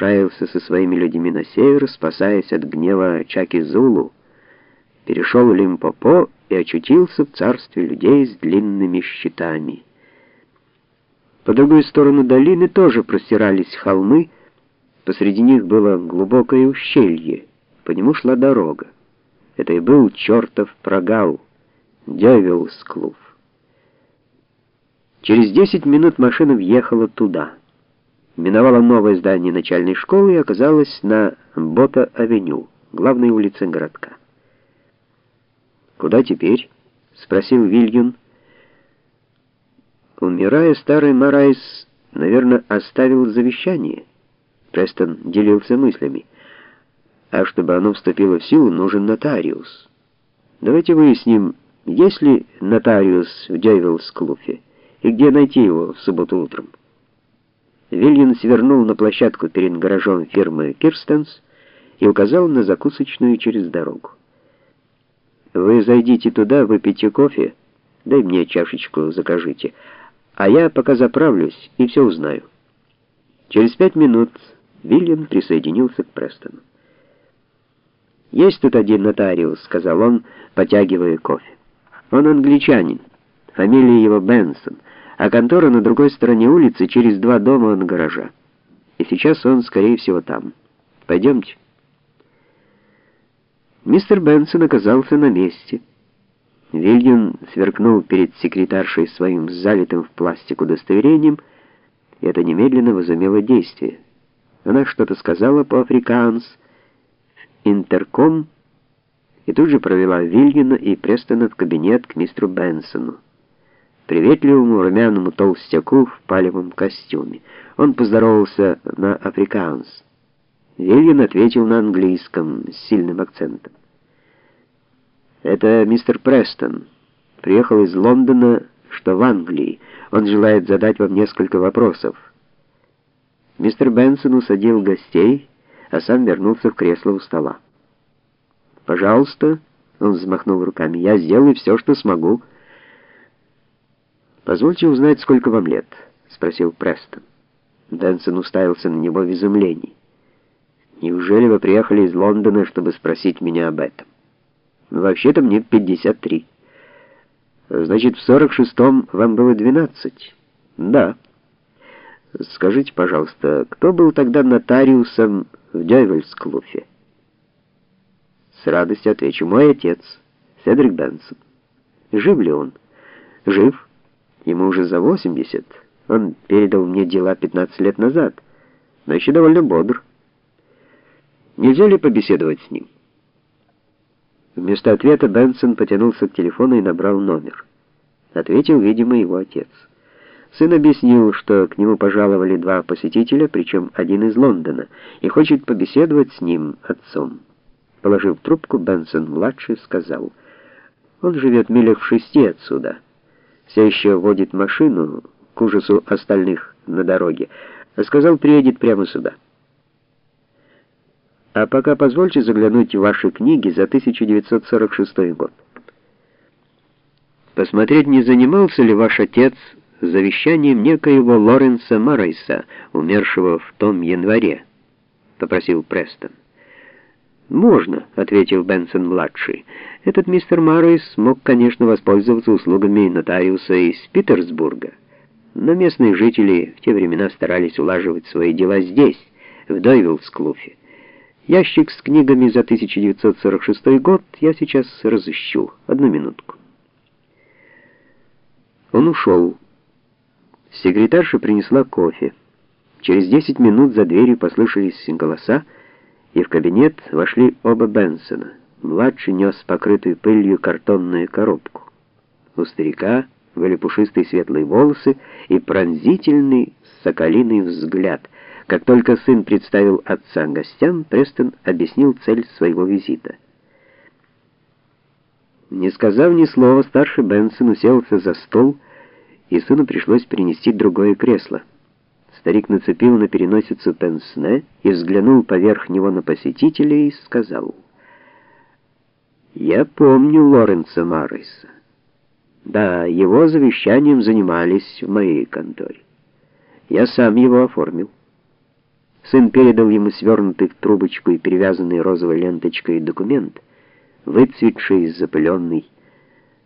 отправился со своими людьми на север, спасаясь от гнева Чаки Зулу, перешел Лимпопо и очутился в царстве людей с длинными щитами. По другую сторону долины тоже простирались холмы, посреди них было глубокое ущелье, по нему шла дорога. Это и был чертов прогал, Девилсклув. Через десять минут машина въехала туда. Миновала новое здание начальной школы и оказалась на Бота-авеню, главной улице городка. «Куда теперь?» — спросил Вильюн. Умирая, старый Марайс, наверное, оставил завещание. Престон делился мыслями. А чтобы оно вступило в силу, нужен нотариус. Давайте выясним, есть ли нотариус в Дёйвиллс-клуфе и где найти его в субботу утром. Вильян свернул на площадку перед гаражом фирмы Кирстенс и указал на закусочную через дорогу. «Вы зайдите туда, выпейте кофе, дай мне чашечку закажите, а я пока заправлюсь и все узнаю». Через пять минут Вильям присоединился к Престону. «Есть тут один нотариус», — сказал он, потягивая кофе. «Он англичанин, фамилия его Бенсон» а контора на другой стороне улицы, через два дома от гаража. И сейчас он, скорее всего, там. Пойдемте. Мистер Бенсон оказался на месте. Вильям сверкнул перед секретаршей своим залитым в пластик удостоверением, и это немедленно возымело действие. Она что-то сказала по-африканс, интерком, и тут же провела Вильяна и Престона в кабинет к мистеру Бенсону приветливому румяному толстяку в палевом костюме. Он поздоровался на африканс. Вильян ответил на английском с сильным акцентом. «Это мистер Престон. Приехал из Лондона, что в Англии. Он желает задать вам несколько вопросов». Мистер Бенсон усадил гостей, а сам вернулся в кресло у стола. «Пожалуйста», — он взмахнул руками, — «я сделаю все, что смогу». «Позвольте узнать, сколько вам лет?» — спросил Престон. Дэнсон уставился на него в изумлении. «Неужели вы приехали из Лондона, чтобы спросить меня об этом?» «Ну, вообще-то мне 53. Значит, в 46-м вам было 12?» «Да». «Скажите, пожалуйста, кто был тогда нотариусом в Дёйвельсклуфе?» «С радостью отвечу. Мой отец, Седрик Бенсон. Жив ли он?» «Жив». Ему уже за 80. Он передал мне дела 15 лет назад, но еще довольно бодр. Нельзя ли побеседовать с ним? Вместо ответа Бенсон потянулся к телефону и набрал номер. Ответил, видимо, его отец. Сын объяснил, что к нему пожаловали два посетителя, причем один из Лондона, и хочет побеседовать с ним, отцом. Положив трубку, Бенсон-младший сказал, «Он живет милях в шести отсюда» все еще водит машину, к ужасу остальных на дороге, сказал, приедет прямо сюда. А пока позвольте заглянуть в ваши книги за 1946 год. Посмотреть, не занимался ли ваш отец завещанием некоего Лоренса Марайса, умершего в том январе, попросил Престон. «Можно», — ответил Бенсон-младший. «Этот мистер Маррейс мог, конечно, воспользоваться услугами нотариуса из Питерсбурга, но местные жители в те времена старались улаживать свои дела здесь, в Дойвиллсклуфе. Ящик с книгами за 1946 год я сейчас разыщу. Одну минутку». Он ушел. Секретарша принесла кофе. Через десять минут за дверью послышались голоса, и в кабинет вошли оба Бенсона. Младший нес покрытую пылью картонную коробку. У старика были пушистые светлые волосы и пронзительный соколиный взгляд. Как только сын представил отца гостям, Престон объяснил цель своего визита. Не сказав ни слова, старший Бенсон уселся за стол, и сыну пришлось принести другое кресло. Старик нацепил на переносицу пенсне и взглянул поверх него на посетителей и сказал, «Я помню Лоренца Марриса. Да, его завещанием занимались в моей конторе. Я сам его оформил». Сын передал ему свернутый в трубочку и перевязанный розовой ленточкой документ, выцветший, запыленный,